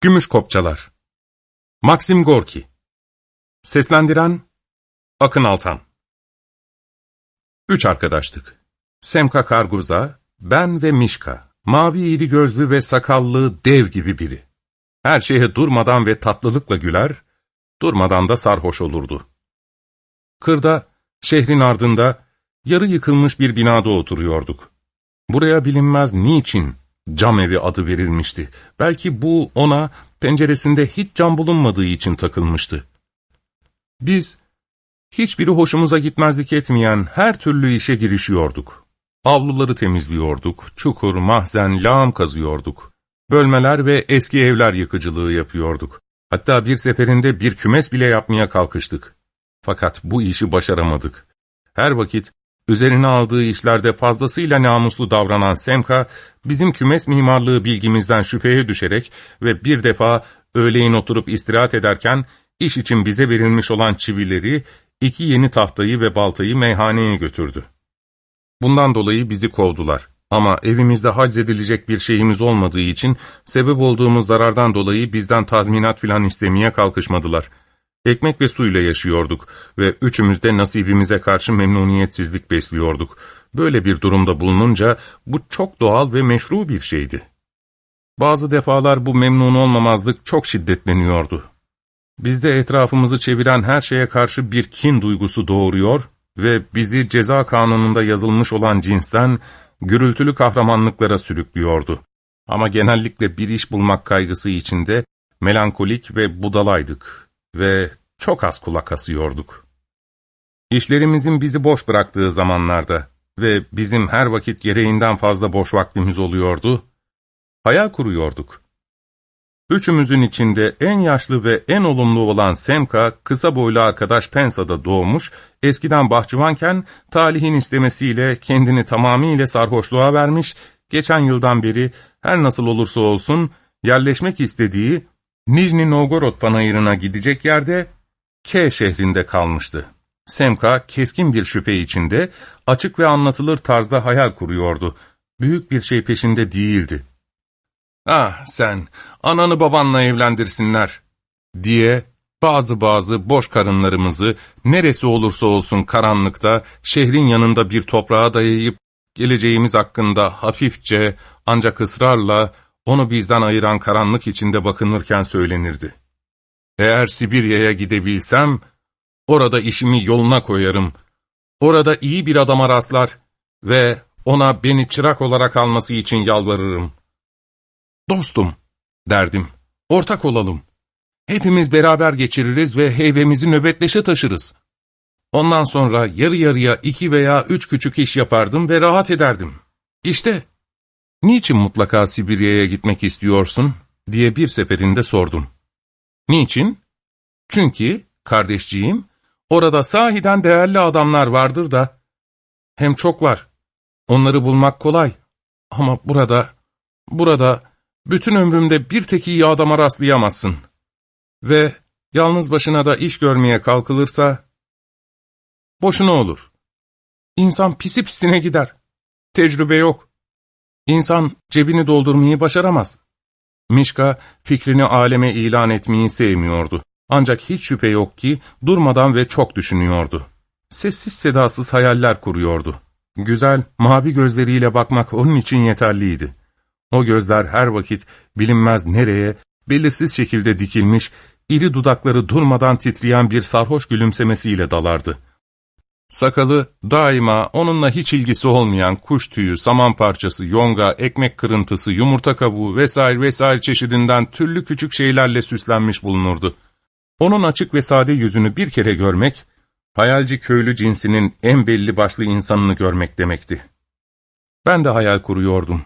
Gümüş Kopçalar Maxim Gorki Seslendiren Akın Altan Üç arkadaştık. Semka Karguza, ben ve Mişka. Mavi iri gözlü ve sakallı dev gibi biri. Her şeye durmadan ve tatlılıkla güler, durmadan da sarhoş olurdu. Kırda, şehrin ardında, yarı yıkılmış bir binada oturuyorduk. Buraya bilinmez niçin cam evi adı verilmişti. Belki bu ona penceresinde hiç cam bulunmadığı için takılmıştı. Biz, hiçbiri hoşumuza gitmezlik etmeyen her türlü işe girişiyorduk. Avluları temizliyorduk, çukur, mahzen, lağım kazıyorduk. Bölmeler ve eski evler yıkıcılığı yapıyorduk. Hatta bir seferinde bir kümes bile yapmaya kalkıştık. Fakat bu işi başaramadık. Her vakit Üzerine aldığı işlerde fazlasıyla namuslu davranan Semka, bizim kümes mimarlığı bilgimizden şüpheye düşerek ve bir defa öğleyin oturup istirahat ederken, iş için bize verilmiş olan çivileri, iki yeni tahtayı ve baltayı meyhaneye götürdü. Bundan dolayı bizi kovdular. Ama evimizde haczedilecek bir şeyimiz olmadığı için, sebep olduğumuz zarardan dolayı bizden tazminat filan istemeye kalkışmadılar.'' Ekmek ve suyla yaşıyorduk ve üçümüz de nasibimize karşı memnuniyetsizlik besliyorduk. Böyle bir durumda bulununca bu çok doğal ve meşru bir şeydi. Bazı defalar bu memnun olmamazlık çok şiddetleniyordu. Bizde etrafımızı çeviren her şeye karşı bir kin duygusu doğuruyor ve bizi ceza kanununda yazılmış olan cinsten gürültülü kahramanlıklara sürüklüyordu. Ama genellikle bir iş bulmak kaygısı içinde melankolik ve budalaydık ve çok az kulak asıyorduk. İşlerimizin bizi boş bıraktığı zamanlarda ve bizim her vakit gereğinden fazla boş vaktimiz oluyordu, hayal kuruyorduk. Üçümüzün içinde en yaşlı ve en olumlu olan Semka, kısa boylu arkadaş Pensa'da doğmuş, eskiden bahçıvanken talihin istemesiyle kendini tamamıyla sarhoşluğa vermiş, geçen yıldan beri her nasıl olursa olsun yerleşmek istediği Nijni Novgorod panayırına gidecek yerde K şehrinde kalmıştı. Semka keskin bir şüphe içinde açık ve anlatılır tarzda hayal kuruyordu. Büyük bir şey peşinde değildi. ''Ah sen, ananı babanla evlendirsinler.'' diye bazı bazı boş karınlarımızı neresi olursa olsun karanlıkta şehrin yanında bir toprağa dayayıp geleceğimiz hakkında hafifçe ancak ısrarla onu bizden ayıran karanlık içinde bakınırken söylenirdi. Eğer Sibirya'ya gidebilsem, orada işimi yoluna koyarım. Orada iyi bir adama rastlar ve ona beni çırak olarak alması için yalvarırım. Dostum, derdim, ortak olalım. Hepimiz beraber geçiririz ve heybemizi nöbetleşe taşırız. Ondan sonra yarı yarıya iki veya üç küçük iş yapardım ve rahat ederdim. İşte ''Niçin mutlaka Sibirya'ya gitmek istiyorsun?'' diye bir seferinde sordum. ''Niçin?'' ''Çünkü, kardeşciğim, orada sahiden değerli adamlar vardır da, hem çok var, onları bulmak kolay. Ama burada, burada, bütün ömrümde bir tek iyi adama rastlayamazsın. Ve yalnız başına da iş görmeye kalkılırsa, boşuna olur. İnsan pisi pisine gider. Tecrübe yok. İnsan cebini doldurmayı başaramaz. Mişka fikrini aleme ilan etmeyi sevmiyordu. Ancak hiç şüphe yok ki durmadan ve çok düşünüyordu. Sessiz sedasız hayaller kuruyordu. Güzel, mavi gözleriyle bakmak onun için yeterliydi. O gözler her vakit bilinmez nereye, belirsiz şekilde dikilmiş, iri dudakları durmadan titreyen bir sarhoş gülümsemesiyle dalardı. Sakalı daima onunla hiç ilgisi olmayan kuş tüyü, saman parçası, yonga, ekmek kırıntısı, yumurta kabuğu vesaire vesaire çeşidinden türlü küçük şeylerle süslenmiş bulunurdu. Onun açık ve sade yüzünü bir kere görmek, hayalci köylü cinsinin en belli başlı insanını görmek demekti. Ben de hayal kuruyordum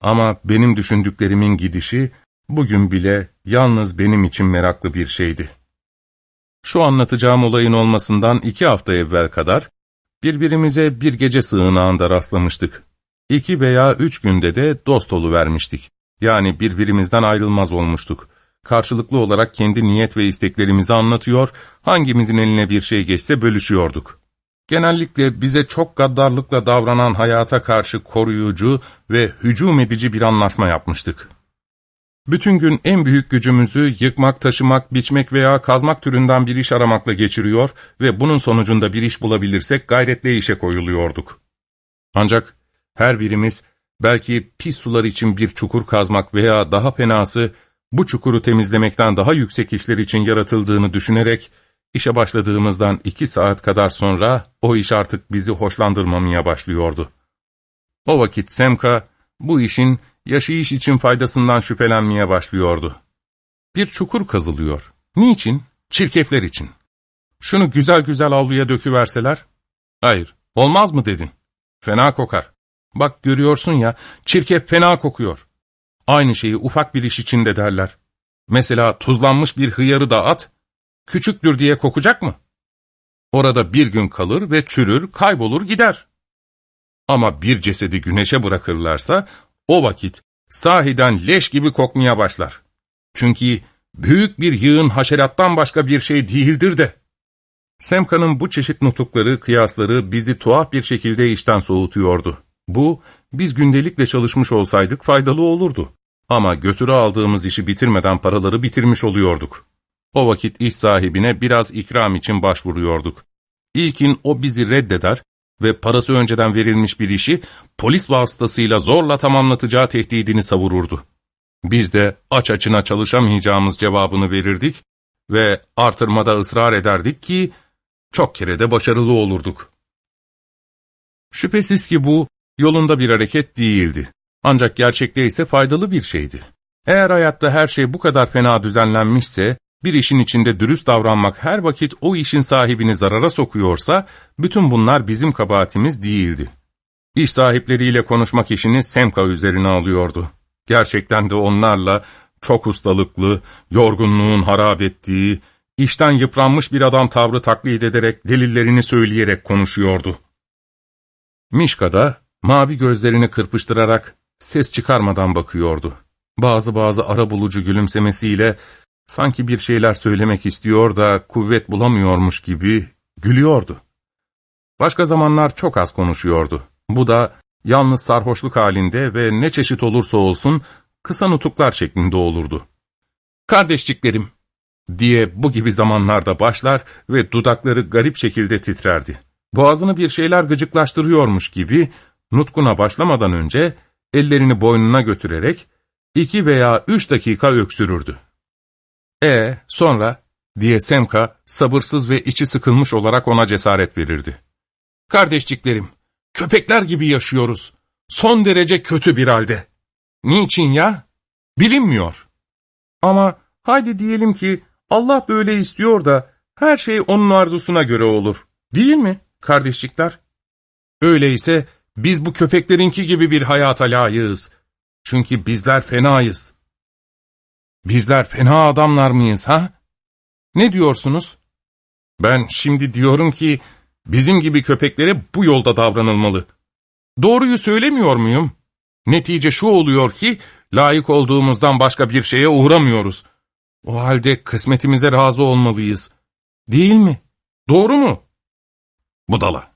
ama benim düşündüklerimin gidişi bugün bile yalnız benim için meraklı bir şeydi. Şu anlatacağım olayın olmasından iki hafta evvel kadar, birbirimize bir gece sığınağında rastlamıştık. İki veya üç günde de dost vermiştik. Yani birbirimizden ayrılmaz olmuştuk. Karşılıklı olarak kendi niyet ve isteklerimizi anlatıyor, hangimizin eline bir şey geçse bölüşüyorduk. Genellikle bize çok gaddarlıkla davranan hayata karşı koruyucu ve hücum edici bir anlaşma yapmıştık. Bütün gün en büyük gücümüzü yıkmak, taşımak, biçmek veya kazmak türünden bir iş aramakla geçiriyor ve bunun sonucunda bir iş bulabilirsek gayretle işe koyuluyorduk. Ancak her birimiz belki pis sular için bir çukur kazmak veya daha penası bu çukuru temizlemekten daha yüksek işler için yaratıldığını düşünerek işe başladığımızdan iki saat kadar sonra o iş artık bizi hoşlandırmamaya başlıyordu. O vakit Semka bu işin yaşayış için faydasından şüphelenmeye başlıyordu. Bir çukur kazılıyor. Niçin? Çirkefler için. Şunu güzel güzel avluya döküverseler? Hayır, olmaz mı dedin? Fena kokar. Bak görüyorsun ya, çirkef fena kokuyor. Aynı şeyi ufak bir iş için de derler. Mesela tuzlanmış bir hıyarı da at, küçüktür diye kokacak mı? Orada bir gün kalır ve çürür, kaybolur gider. Ama bir cesedi güneşe bırakırlarsa, o vakit sahiden leş gibi kokmaya başlar. Çünkü büyük bir yığın haşerattan başka bir şey değildir de. Semka'nın bu çeşit nutukları, kıyasları bizi tuhaf bir şekilde işten soğutuyordu. Bu, biz gündelikle çalışmış olsaydık faydalı olurdu. Ama götürü aldığımız işi bitirmeden paraları bitirmiş oluyorduk. O vakit iş sahibine biraz ikram için başvuruyorduk. İlkin o bizi reddeder ve parası önceden verilmiş bir işi polis vasıtasıyla zorla tamamlatacağı tehdidini savururdu. Biz de aç açına çalışamayacağımız cevabını verirdik ve artırmada ısrar ederdik ki çok kere de başarılı olurduk. Şüphesiz ki bu yolunda bir hareket değildi. Ancak gerçekte ise faydalı bir şeydi. Eğer hayatta her şey bu kadar fena düzenlenmişse, bir işin içinde dürüst davranmak her vakit o işin sahibini zarara sokuyorsa, bütün bunlar bizim kabahatimiz değildi. İş sahipleriyle konuşmak işini Semka üzerine alıyordu. Gerçekten de onlarla çok ustalıklı, yorgunluğun harap ettiği, işten yıpranmış bir adam tavrı taklit ederek, delillerini söyleyerek konuşuyordu. Mişka da mavi gözlerini kırpıştırarak ses çıkarmadan bakıyordu. Bazı bazı ara bulucu gülümsemesiyle sanki bir şeyler söylemek istiyor da kuvvet bulamıyormuş gibi gülüyordu. Başka zamanlar çok az konuşuyordu. Bu da yalnız sarhoşluk halinde ve ne çeşit olursa olsun kısa nutuklar şeklinde olurdu. ''Kardeşçiklerim'' diye bu gibi zamanlarda başlar ve dudakları garip şekilde titrerdi. Boğazını bir şeyler gıcıklaştırıyormuş gibi nutkuna başlamadan önce ellerini boynuna götürerek iki veya üç dakika öksürürdü. E sonra diye Semka sabırsız ve içi sıkılmış olarak ona cesaret verirdi. Kardeşçiklerim, köpekler gibi yaşıyoruz. Son derece kötü bir halde. Niçin ya? Bilinmiyor. Ama haydi diyelim ki Allah böyle istiyor da her şey onun arzusuna göre olur. Değil mi kardeşlikler? Öyleyse biz bu köpeklerinki gibi bir hayata layığız. Çünkü bizler fenayız. Bizler fena adamlar mıyız ha? Ne diyorsunuz? Ben şimdi diyorum ki bizim gibi köpeklere bu yolda davranılmalı. Doğruyu söylemiyor muyum? Netice şu oluyor ki layık olduğumuzdan başka bir şeye uğramıyoruz. O halde kısmetimize razı olmalıyız. Değil mi? Doğru mu? Budala,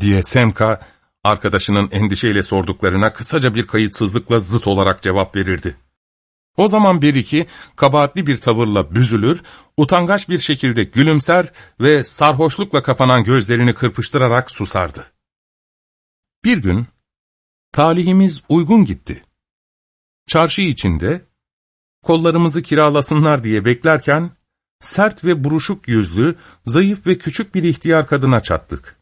diye Semka arkadaşının endişeyle sorduklarına kısaca bir kayıtsızlıkla zıt olarak cevap verirdi. O zaman bir iki kabahatli bir tavırla büzülür, utangaç bir şekilde gülümser ve sarhoşlukla kapanan gözlerini kırpıştırarak susardı. Bir gün talihimiz uygun gitti. Çarşı içinde kollarımızı kiralasınlar diye beklerken sert ve buruşuk yüzlü, zayıf ve küçük bir ihtiyar kadına çattık.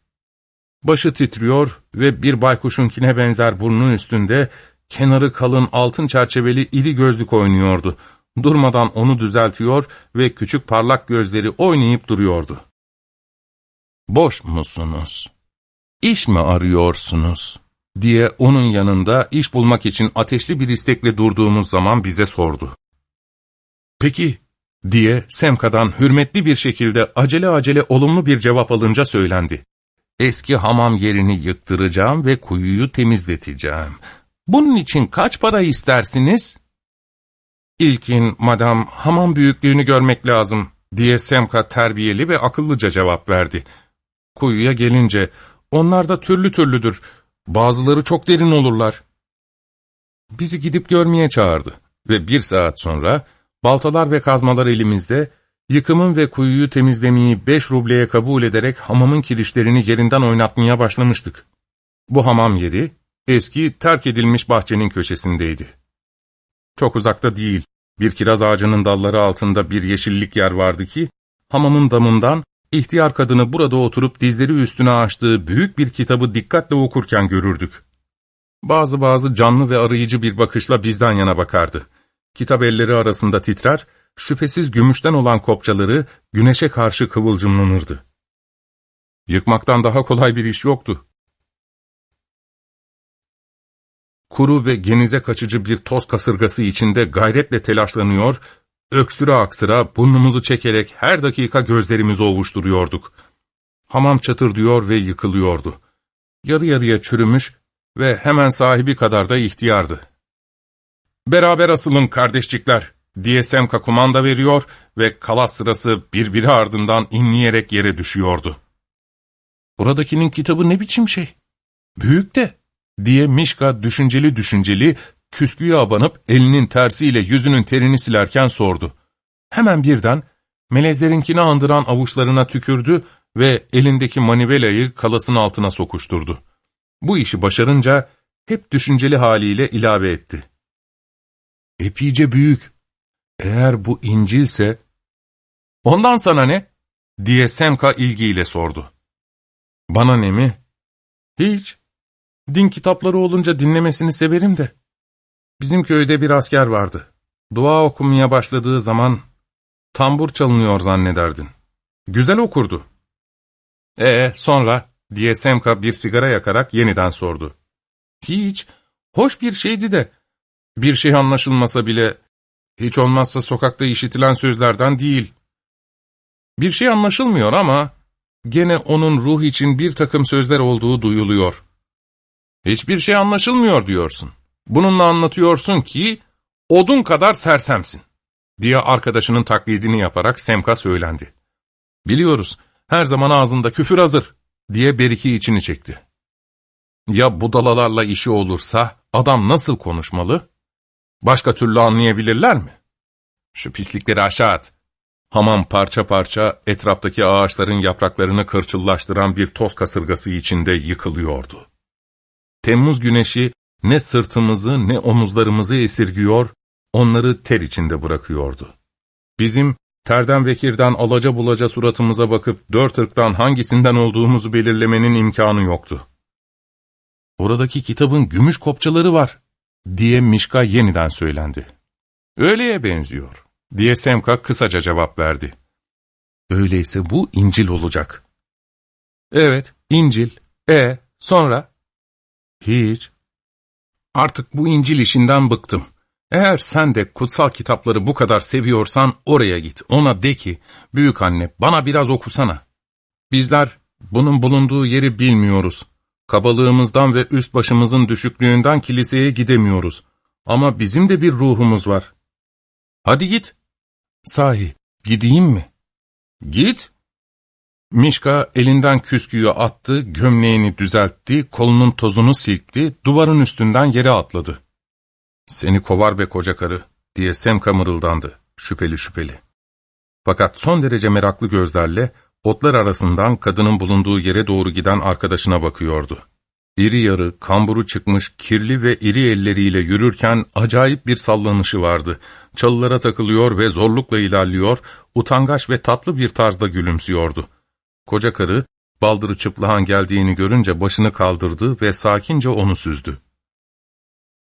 Başı titriyor ve bir baykuşunkine benzer burnun üstünde kenarı kalın altın çerçeveli iri gözlük oynuyordu. Durmadan onu düzeltiyor ve küçük parlak gözleri oynayıp duruyordu. ''Boş musunuz? İş mi arıyorsunuz?'' diye onun yanında iş bulmak için ateşli bir istekle durduğumuz zaman bize sordu. ''Peki'' diye Semka'dan hürmetli bir şekilde acele acele olumlu bir cevap alınca söylendi. Eski hamam yerini yıktıracağım ve kuyuyu temizleteceğim. Bunun için kaç para istersiniz? İlkin, madam, hamam büyüklüğünü görmek lazım, diye Semka terbiyeli ve akıllıca cevap verdi. Kuyuya gelince, onlar da türlü türlüdür, bazıları çok derin olurlar. Bizi gidip görmeye çağırdı. ve bir saat sonra baltalar ve kazmalar elimizde yıkımın ve kuyuyu temizlemeyi beş rubleye kabul ederek hamamın kirişlerini yerinden oynatmaya başlamıştık. Bu hamam yeri eski terk edilmiş bahçenin köşesindeydi. Çok uzakta değil, bir kiraz ağacının dalları altında bir yeşillik yer vardı ki, hamamın damından ihtiyar kadını burada oturup dizleri üstüne açtığı büyük bir kitabı dikkatle okurken görürdük. Bazı bazı canlı ve arayıcı bir bakışla bizden yana bakardı. Kitap elleri arasında titrer, şüphesiz gümüşten olan kopçaları güneşe karşı kıvılcımlanırdı. Yıkmaktan daha kolay bir iş yoktu. Kuru ve genize kaçıcı bir toz kasırgası içinde gayretle telaşlanıyor, öksüre aksıra burnumuzu çekerek her dakika gözlerimizi ovuşturuyorduk. Hamam çatırdıyor ve yıkılıyordu. Yarı yarıya çürümüş ve hemen sahibi kadar da ihtiyardı. ''Beraber asılın kardeşçikler!'' diye Semka kumanda veriyor ve kalas sırası birbiri ardından inleyerek yere düşüyordu. ''Buradakinin kitabı ne biçim şey? Büyük de!'' Diye Mişka düşünceli düşünceli küsküye abanıp elinin tersiyle yüzünün terini silerken sordu. Hemen birden melezlerinkini andıran avuçlarına tükürdü ve elindeki manivelayı kalasın altına sokuşturdu. Bu işi başarınca hep düşünceli haliyle ilave etti. Epice büyük. Eğer bu İncil'se... Ondan sana ne? diye Semka ilgiyle sordu. Bana ne mi? Hiç. Din kitapları olunca dinlemesini severim de. Bizim köyde bir asker vardı. Dua okumaya başladığı zaman tambur çalınıyor zannederdin. Güzel okurdu. Ee sonra diye Semka bir sigara yakarak yeniden sordu. Hiç, hoş bir şeydi de. Bir şey anlaşılmasa bile, hiç olmazsa sokakta işitilen sözlerden değil. Bir şey anlaşılmıyor ama, gene onun ruh için bir takım sözler olduğu duyuluyor. Hiçbir şey anlaşılmıyor diyorsun. Bununla anlatıyorsun ki, odun kadar sersemsin, diye arkadaşının taklidini yaparak Semka söylendi. Biliyoruz, her zaman ağzında küfür hazır, diye Beriki içini çekti. Ya budalalarla işi olursa adam nasıl konuşmalı? Başka türlü anlayabilirler mi? Şu pislikleri aşağı at. Hamam parça parça etraftaki ağaçların yapraklarını kırçıllaştıran bir toz kasırgası içinde yıkılıyordu. Temmuz güneşi ne sırtımızı ne omuzlarımızı esirgiyor, onları ter içinde bırakıyordu. Bizim terden ve kirden alaca bulaca suratımıza bakıp dört ırktan hangisinden olduğumuzu belirlemenin imkanı yoktu. Oradaki kitabın gümüş kopçaları var, diye Mişka yeniden söylendi. Öyleye benziyor, diye Semka kısaca cevap verdi. Öyleyse bu İncil olacak. Evet, İncil. E, sonra? Hiç. Artık bu İncil işinden bıktım. Eğer sen de kutsal kitapları bu kadar seviyorsan oraya git. Ona de ki, büyük anne bana biraz okusana. Bizler bunun bulunduğu yeri bilmiyoruz. Kabalığımızdan ve üst başımızın düşüklüğünden kiliseye gidemiyoruz. Ama bizim de bir ruhumuz var. Hadi git. Sahi, gideyim mi? Git. Mişka elinden küsküyü attı, gömleğini düzeltti, kolunun tozunu silkti, duvarın üstünden yere atladı. ''Seni kovar be koca karı.'' diye Semka mırıldandı, şüpheli şüpheli. Fakat son derece meraklı gözlerle, otlar arasından kadının bulunduğu yere doğru giden arkadaşına bakıyordu. İri yarı, kamburu çıkmış, kirli ve iri elleriyle yürürken acayip bir sallanışı vardı. Çalılara takılıyor ve zorlukla ilerliyor, utangaç ve tatlı bir tarzda gülümsüyordu. Koca karı, baldırı çıplağın geldiğini görünce başını kaldırdı ve sakince onu süzdü.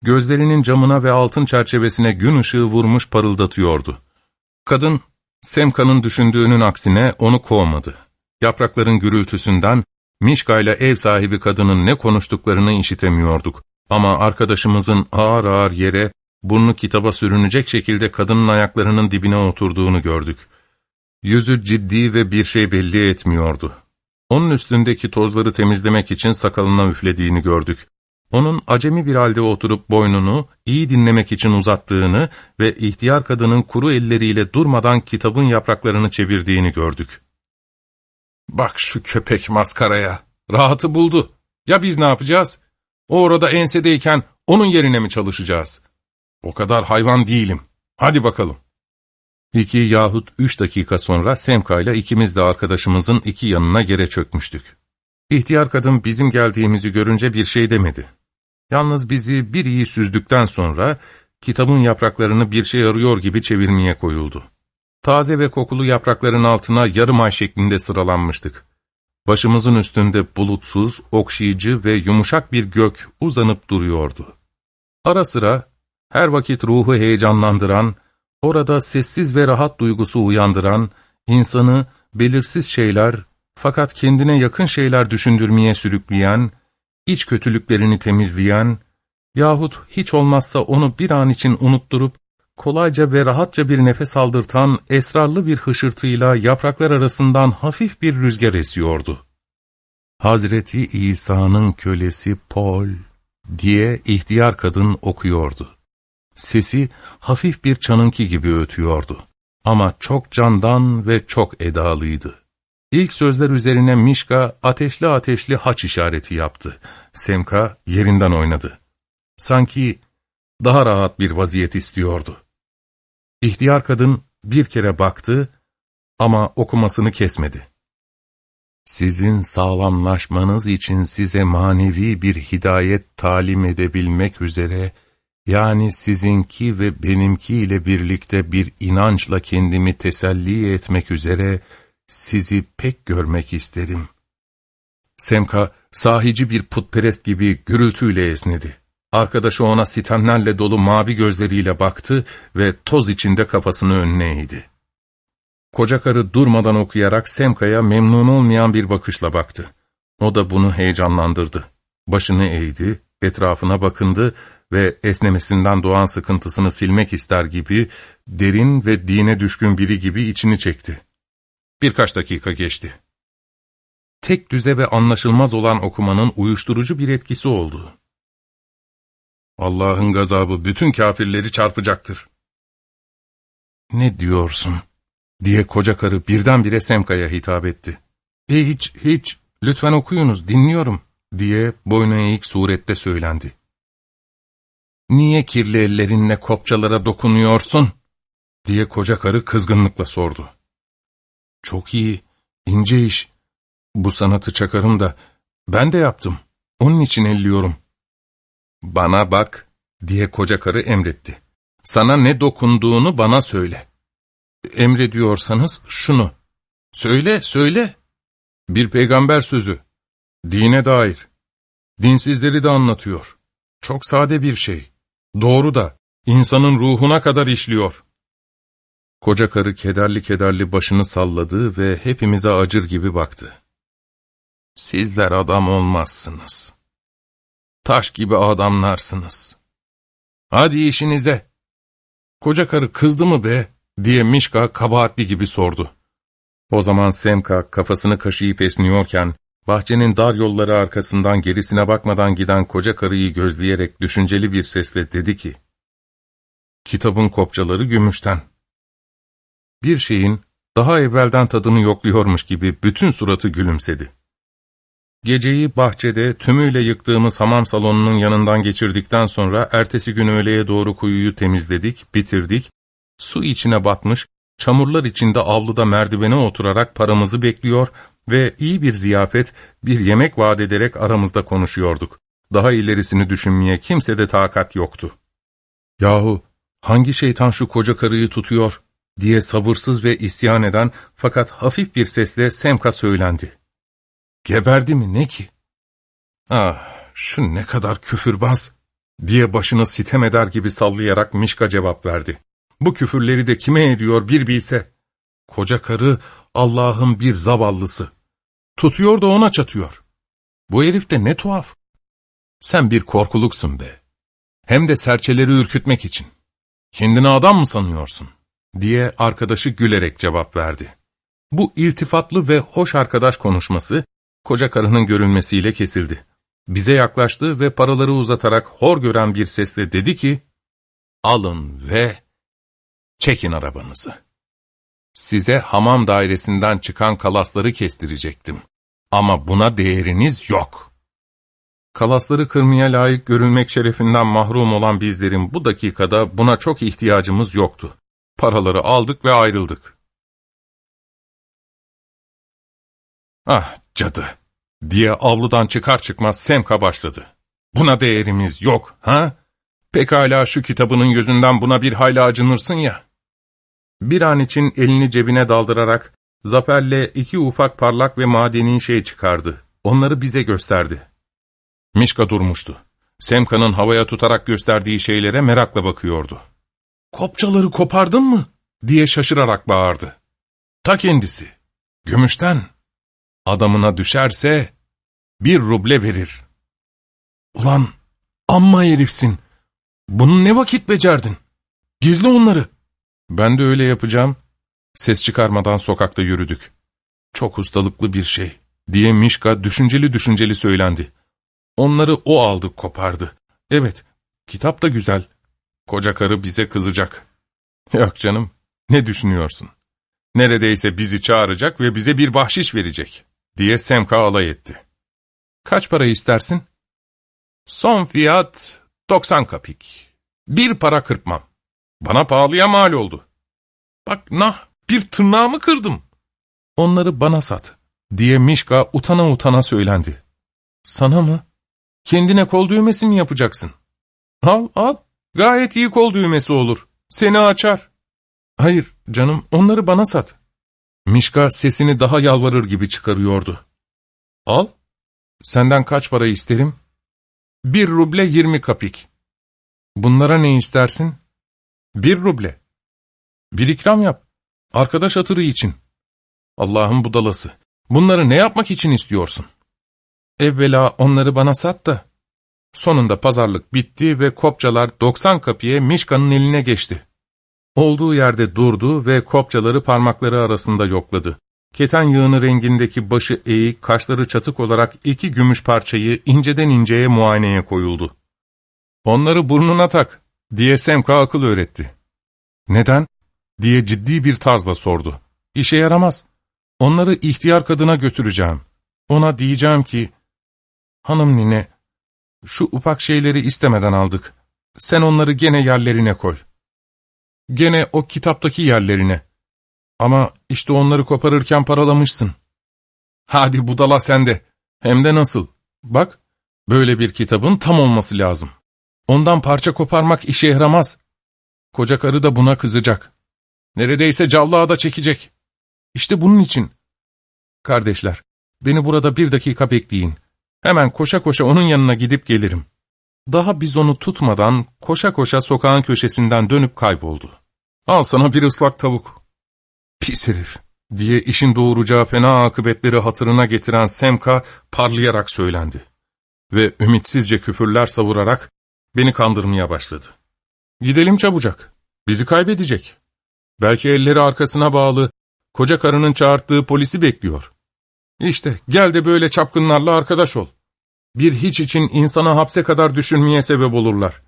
Gözlerinin camına ve altın çerçevesine gün ışığı vurmuş parıldatıyordu. Kadın, Semka'nın düşündüğünün aksine onu kovmadı. Yaprakların gürültüsünden, Mişka ile ev sahibi kadının ne konuştuklarını işitemiyorduk. Ama arkadaşımızın ağır ağır yere, burnu kitaba sürünecek şekilde kadının ayaklarının dibine oturduğunu gördük. Yüzü ciddi ve bir şey belli etmiyordu. Onun üstündeki tozları temizlemek için sakalına üflediğini gördük. Onun acemi bir halde oturup boynunu iyi dinlemek için uzattığını ve ihtiyar kadının kuru elleriyle durmadan kitabın yapraklarını çevirdiğini gördük. ''Bak şu köpek maskaraya, rahatı buldu. Ya biz ne yapacağız? O orada ensedeyken onun yerine mi çalışacağız? O kadar hayvan değilim. Hadi bakalım. İki yahut üç dakika sonra Semka ile ikimiz de arkadaşımızın iki yanına yere çökmüştük. İhtiyar kadın bizim geldiğimizi görünce bir şey demedi. Yalnız bizi bir iyi süzdükten sonra kitabın yapraklarını bir şey arıyor gibi çevirmeye koyuldu. Taze ve kokulu yaprakların altına yarım ay şeklinde sıralanmıştık. Başımızın üstünde bulutsuz, okşayıcı ve yumuşak bir gök uzanıp duruyordu. Ara sıra, her vakit ruhu heyecanlandıran, orada sessiz ve rahat duygusu uyandıran, insanı belirsiz şeyler fakat kendine yakın şeyler düşündürmeye sürükleyen, iç kötülüklerini temizleyen yahut hiç olmazsa onu bir an için unutturup kolayca ve rahatça bir nefes aldırtan esrarlı bir hışırtıyla yapraklar arasından hafif bir rüzgar esiyordu. Hazreti İsa'nın kölesi Paul diye ihtiyar kadın okuyordu. Sesi hafif bir çanınki gibi ötüyordu. Ama çok candan ve çok edalıydı. İlk sözler üzerine Mişka ateşli ateşli haç işareti yaptı. Semka yerinden oynadı. Sanki daha rahat bir vaziyet istiyordu. İhtiyar kadın bir kere baktı ama okumasını kesmedi. Sizin sağlamlaşmanız için size manevi bir hidayet talim edebilmek üzere, yani sizinki ve benimki ile birlikte bir inançla kendimi teselli etmek üzere, sizi pek görmek isterim. Semka, sahici bir putperest gibi gürültüyle esnedi. Arkadaşı ona sitemlerle dolu mavi gözleriyle baktı ve toz içinde kafasını önüne eğdi. Koca karı durmadan okuyarak Semka'ya memnun olmayan bir bakışla baktı. O da bunu heyecanlandırdı. Başını eğdi, etrafına bakındı ve esnemesinden doğan sıkıntısını silmek ister gibi, derin ve dine düşkün biri gibi içini çekti. Birkaç dakika geçti. Tek düze ve anlaşılmaz olan okumanın uyuşturucu bir etkisi oldu. Allah'ın gazabı bütün kafirleri çarpacaktır. Ne diyorsun? diye koca karı birdenbire Semka'ya hitap etti. E hiç, hiç, lütfen okuyunuz, dinliyorum, diye boynu eğik surette söylendi. Niye kirli ellerinle kopçalara dokunuyorsun? diye koca karı kızgınlıkla sordu. Çok iyi, ince iş. Bu sanatı çakarım da ben de yaptım. Onun için elliyorum. Bana bak, diye koca karı emretti. Sana ne dokunduğunu bana söyle. Emrediyorsanız şunu. Söyle, söyle. Bir peygamber sözü. Dine dair. Dinsizleri de anlatıyor. Çok sade bir şey. Doğru da, insanın ruhuna kadar işliyor. Koca karı kederli kederli başını salladı ve hepimize acır gibi baktı. Sizler adam olmazsınız. Taş gibi adamlarsınız. Hadi işinize. Koca karı kızdı mı be? diye Mişka kabahatli gibi sordu. O zaman Semka kafasını kaşıyıp esniyorken, bahçenin dar yolları arkasından gerisine bakmadan giden koca karıyı gözleyerek düşünceli bir sesle dedi ki, Kitabın kopçaları gümüşten. Bir şeyin daha evvelden tadını yokluyormuş gibi bütün suratı gülümsedi. Geceyi bahçede tümüyle yıktığımız hamam salonunun yanından geçirdikten sonra ertesi gün öğleye doğru kuyuyu temizledik, bitirdik, su içine batmış, çamurlar içinde avluda merdivene oturarak paramızı bekliyor ve iyi bir ziyafet, bir yemek vaat ederek aramızda konuşuyorduk. Daha ilerisini düşünmeye kimsede takat yoktu. Yahu hangi şeytan şu koca karıyı tutuyor diye sabırsız ve isyan eden fakat hafif bir sesle Semka söylendi. Geberdi mi ne ki? Ah şu ne kadar küfürbaz diye başını sitem eder gibi sallayarak Mişka cevap verdi. Bu küfürleri de kime ediyor bir bilse. Koca karı Allah'ın bir zavallısı. Tutuyor da ona çatıyor. Bu herif de ne tuhaf. Sen bir korkuluksun be. Hem de serçeleri ürkütmek için. Kendini adam mı sanıyorsun? diye arkadaşı gülerek cevap verdi. Bu iltifatlı ve hoş arkadaş konuşması, koca karının görünmesiyle kesildi. Bize yaklaştı ve paraları uzatarak hor gören bir sesle dedi ki, ''Alın ve çekin arabanızı. Size hamam dairesinden çıkan kalasları kestirecektim. Ama buna değeriniz yok.'' Kalasları kırmaya layık görülmek şerefinden mahrum olan bizlerin bu dakikada buna çok ihtiyacımız yoktu. Paraları aldık ve ayrıldık. Ah cadı! diye avludan çıkar çıkmaz Semka başladı. Buna değerimiz yok, ha? Pekala şu kitabının yüzünden buna bir hayli acınırsın ya. Bir an için elini cebine daldırarak Zafer'le iki ufak parlak ve madeni şey çıkardı. Onları bize gösterdi. Mişka durmuştu. Semka'nın havaya tutarak gösterdiği şeylere merakla bakıyordu. ''Kopçaları kopardın mı?'' diye şaşırarak bağırdı. Ta kendisi. Gümüşten. Adamına düşerse bir ruble verir. Ulan amma herifsin. Bunu ne vakit becerdin? Gizli onları. Ben de öyle yapacağım. Ses çıkarmadan sokakta yürüdük. Çok ustalıklı bir şey, diye Mişka düşünceli düşünceli söylendi. Onları o aldı kopardı. Evet, kitap da güzel. Koca karı bize kızacak. Yok canım, ne düşünüyorsun? Neredeyse bizi çağıracak ve bize bir bahşiş verecek, diye Semka alay etti. Kaç para istersin? Son fiyat 90 kapik. Bir para kırpmam. Bana pahalıya mal oldu. Bak nah, bir tırnağımı kırdım. Onları bana sat, diye Mişka utana utana söylendi. Sana mı? Kendine kol düğmesi mi yapacaksın? Al, al. Gayet iyi kol düğmesi olur. Seni açar. Hayır canım, onları bana sat. Mişka sesini daha yalvarır gibi çıkarıyordu. Al. Senden kaç para isterim? Bir ruble yirmi kapik. Bunlara ne istersin? Bir ruble. Bir ikram yap. Arkadaş hatırı için. Allah'ın budalası. Bunları ne yapmak için istiyorsun? Evvela onları bana sat da. Sonunda pazarlık bitti ve kopçalar 90 kapıya Mişka'nın eline geçti. Olduğu yerde durdu ve kopçaları parmakları arasında yokladı. Keten yığını rengindeki başı eğik, kaşları çatık olarak iki gümüş parçayı inceden inceye muayeneye koyuldu. ''Onları burnuna tak.'' Diye Semka akıl öğretti. ''Neden?'' diye ciddi bir tarzla sordu. ''İşe yaramaz. Onları ihtiyar kadına götüreceğim. Ona diyeceğim ki, hanım nine, şu ufak şeyleri istemeden aldık. Sen onları gene yerlerine koy. Gene o kitaptaki yerlerine. Ama işte onları koparırken paralamışsın. Hadi budala sende. Hem de nasıl? Bak, böyle bir kitabın tam olması lazım. Ondan parça koparmak işe yaramaz. Koca karı da buna kızacak. Neredeyse callığa da çekecek. İşte bunun için. Kardeşler, beni burada bir dakika bekleyin. Hemen koşa koşa onun yanına gidip gelirim. Daha biz onu tutmadan koşa koşa sokağın köşesinden dönüp kayboldu. Al sana bir ıslak tavuk. Pis herif diye işin doğuracağı fena akıbetleri hatırına getiren Semka parlayarak söylendi. Ve ümitsizce küfürler savurarak beni kandırmaya başladı. Gidelim çabucak, bizi kaybedecek. Belki elleri arkasına bağlı, koca karının çağırttığı polisi bekliyor. İşte gel de böyle çapkınlarla arkadaş ol. Bir hiç için insana hapse kadar düşünmeye sebep olurlar.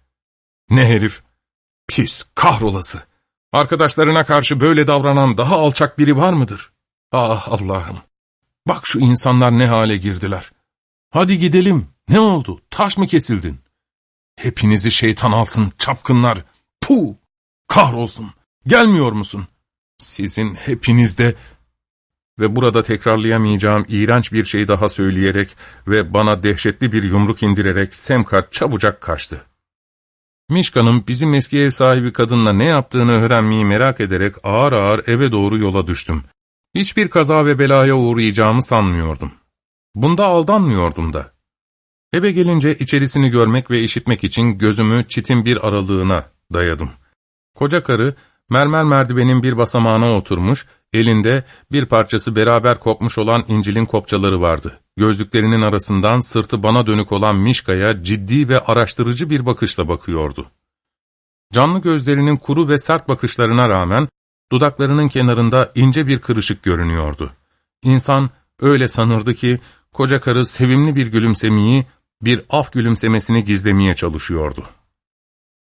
Ne herif? Pis, kahrolası. Arkadaşlarına karşı böyle davranan daha alçak biri var mıdır? Ah Allah'ım! Bak şu insanlar ne hale girdiler. Hadi gidelim. Ne oldu? Taş mı kesildin? Hepinizi şeytan alsın çapkınlar. Puh! Kahrolsun. Gelmiyor musun? Sizin hepinizde ve burada tekrarlayamayacağım iğrenç bir şey daha söyleyerek ve bana dehşetli bir yumruk indirerek Semka çabucak kaçtı. Mişka'nın bizim eski ev sahibi kadınla ne yaptığını öğrenmeyi merak ederek ağır ağır eve doğru yola düştüm. Hiçbir kaza ve belaya uğrayacağımı sanmıyordum. Bunda aldanmıyordum da. Eve gelince içerisini görmek ve işitmek için gözümü çitin bir aralığına dayadım. Koca karı mermer merdivenin bir basamağına oturmuş, elinde bir parçası beraber kopmuş olan incilin kopçaları vardı. Gözlüklerinin arasından sırtı bana dönük olan Mişka'ya ciddi ve araştırıcı bir bakışla bakıyordu. Canlı gözlerinin kuru ve sert bakışlarına rağmen, dudaklarının kenarında ince bir kırışık görünüyordu. İnsan öyle sanırdı ki, koca karı sevimli bir gülümsemeyi, bir af gülümsemesini gizlemeye çalışıyordu.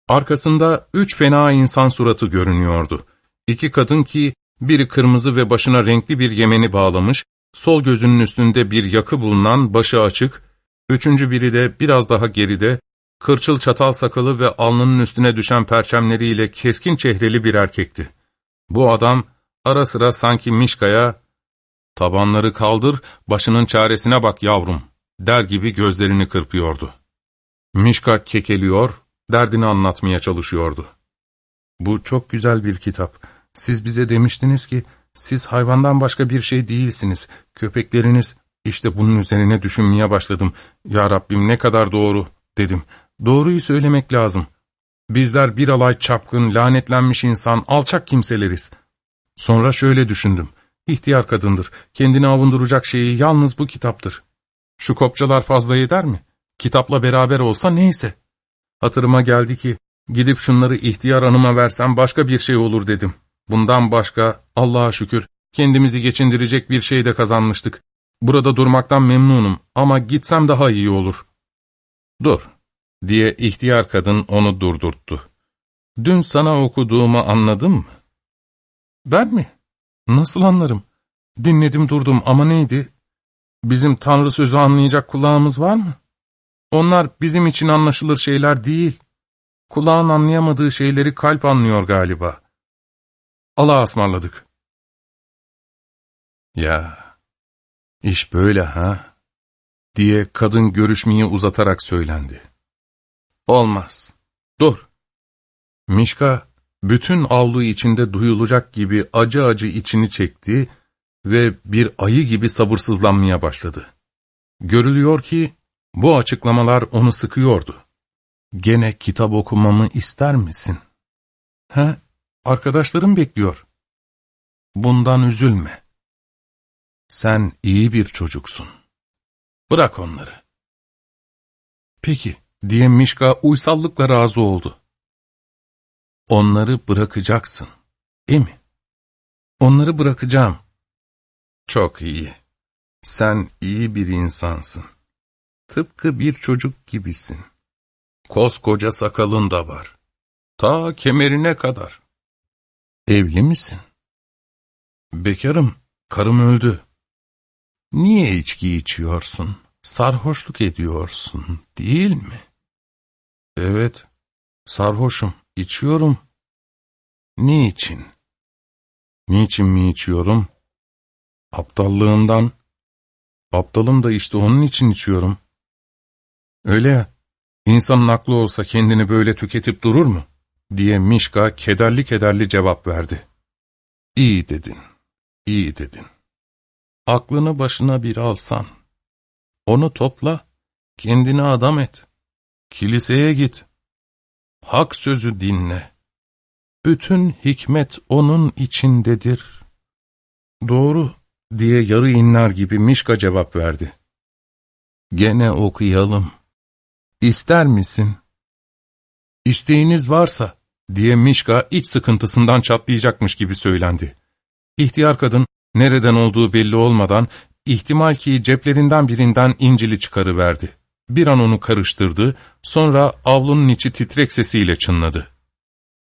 Arkasında üç fena insan suratı görünüyordu. İki kadın ki biri kırmızı ve başına renkli bir yemeni bağlamış, sol gözünün üstünde bir yakı bulunan başı açık, Üçüncü biri de biraz daha geride, kırçıl çatal sakalı ve alnının üstüne düşen perçemleriyle keskin çehreli bir erkekti. Bu adam ara sıra sanki Mişka'ya ''Tabanları kaldır, başının çaresine bak yavrum'' der gibi gözlerini kırpıyordu. Mişka kekeliyor, derdini anlatmaya çalışıyordu. ''Bu çok güzel bir kitap. Siz bize demiştiniz ki, siz hayvandan başka bir şey değilsiniz. Köpekleriniz, işte bunun üzerine düşünmeye başladım. Ya Rabbim ne kadar doğru, dedim. Doğruyu söylemek lazım. Bizler bir alay çapkın, lanetlenmiş insan, alçak kimseleriz. Sonra şöyle düşündüm. İhtiyar kadındır. Kendini avunduracak şeyi yalnız bu kitaptır. Şu kopçalar fazla yeder mi? Kitapla beraber olsa neyse. Hatırıma geldi ki, gidip şunları ihtiyar hanıma versem başka bir şey olur dedim. Bundan başka, Allah'a şükür, kendimizi geçindirecek bir şey de kazanmıştık. Burada durmaktan memnunum ama gitsem daha iyi olur. Dur, diye ihtiyar kadın onu durdurttu. Dün sana okuduğumu anladın mı? Ben mi? Nasıl anlarım? Dinledim durdum ama neydi? Bizim Tanrı sözü anlayacak kulağımız var mı? Onlar bizim için anlaşılır şeyler değil. Kulağın anlayamadığı şeyleri kalp anlıyor galiba. Allah'a ısmarladık. Ya, iş böyle ha? diye kadın görüşmeyi uzatarak söylendi. Olmaz. Dur. Mişka, bütün avlu içinde duyulacak gibi acı acı içini çekti ve bir ayı gibi sabırsızlanmaya başladı. Görülüyor ki bu açıklamalar onu sıkıyordu. Gene kitap okumamı ister misin? He, arkadaşlarım bekliyor. Bundan üzülme. Sen iyi bir çocuksun. Bırak onları. Peki, diye Mişka uysallıkla razı oldu. Onları bırakacaksın, değil mi? Onları bırakacağım. Çok iyi. Sen iyi bir insansın. Tıpkı bir çocuk gibisin. Koskoca sakalın da var. Ta kemerine kadar. Evli misin? Bekarım, karım öldü. Niye içki içiyorsun? Sarhoşluk ediyorsun, değil mi? Evet, sarhoşum, içiyorum. Niçin? Niçin mi içiyorum? Aptallığından. Aptalım da işte onun için içiyorum. Öyle ya, insanın aklı olsa kendini böyle tüketip durur mu? diye Mişka kederli kederli cevap verdi. İyi dedin, iyi dedin. Aklını başına bir alsan, onu topla, kendini adam et. Kiliseye git. Hak sözü dinle. Bütün hikmet onun içindedir. Doğru diye yarı inler gibi Mişka cevap verdi. Gene okuyalım. İster misin? İsteğiniz varsa diye Mişka iç sıkıntısından çatlayacakmış gibi söylendi. İhtiyar kadın nereden olduğu belli olmadan ihtimal ki ceplerinden birinden İncil'i çıkarıverdi. Bir an onu karıştırdı, sonra avlunun içi titrek sesiyle çınladı.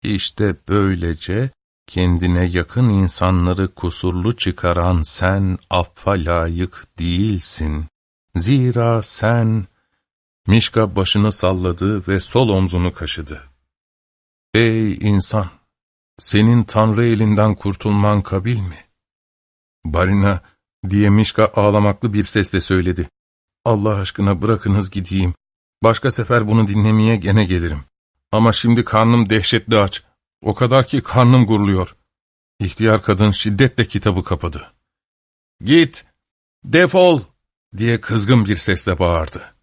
İşte böylece kendine yakın insanları kusurlu çıkaran sen affa layık değilsin. Zira sen... Mişka başını salladı ve sol omzunu kaşıdı. Ey insan! Senin Tanrı elinden kurtulman kabil mi? Barina diye Mişka ağlamaklı bir sesle söyledi. Allah aşkına bırakınız gideyim. Başka sefer bunu dinlemeye gene gelirim. Ama şimdi karnım dehşetli aç. O kadar ki karnım guruluyor. İhtiyar kadın şiddetle kitabı kapadı. Git, defol diye kızgın bir sesle bağırdı.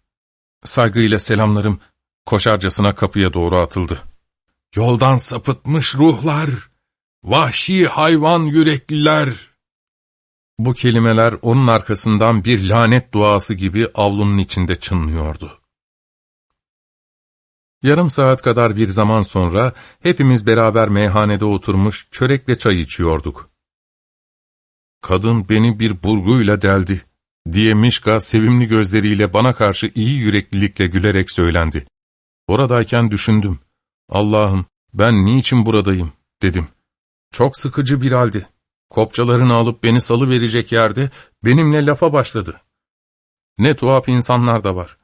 Saygıyla selamlarım koşarcasına kapıya doğru atıldı. Yoldan sapıtmış ruhlar, vahşi hayvan yürekliler, bu kelimeler onun arkasından bir lanet duası gibi avlunun içinde çınlıyordu. Yarım saat kadar bir zaman sonra hepimiz beraber meyhanede oturmuş çörekle çay içiyorduk. Kadın beni bir burguyla deldi diye Mişka sevimli gözleriyle bana karşı iyi yüreklilikle gülerek söylendi. Oradayken düşündüm. Allah'ım ben niçin buradayım dedim. Çok sıkıcı bir halde. Kopçalarını alıp beni salı verecek yerde benimle lafa başladı. Ne tuhaf insanlar da var.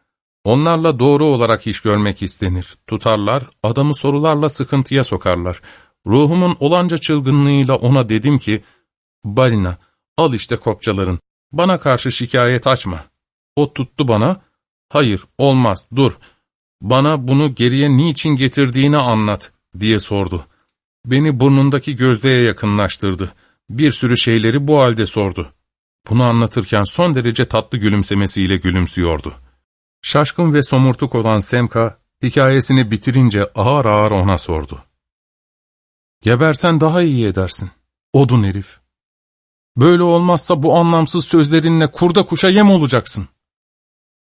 Onlarla doğru olarak iş görmek istenir. Tutarlar, adamı sorularla sıkıntıya sokarlar. Ruhumun olanca çılgınlığıyla ona dedim ki, Balina, al işte kopçaların, bana karşı şikayet açma. O tuttu bana, hayır, olmaz, dur, bana bunu geriye niçin getirdiğini anlat, diye sordu. Beni burnundaki gözlüğe yakınlaştırdı. Bir sürü şeyleri bu halde sordu. Bunu anlatırken son derece tatlı gülümsemesiyle gülümsüyordu. Şaşkın ve somurtuk olan Semka, hikayesini bitirince ağır ağır ona sordu. Gebersen daha iyi edersin. Odun herif. Böyle olmazsa bu anlamsız sözlerinle kurda kuşa yem olacaksın.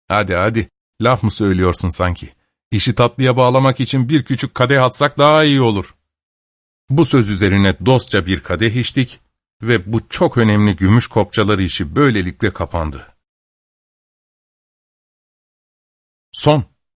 Hadi hadi, laf mı söylüyorsun sanki? İşi tatlıya bağlamak için bir küçük kadeh atsak daha iyi olur. Bu söz üzerine dostça bir kadeh içtik ve bu çok önemli gümüş kopçaları işi böylelikle kapandı. Son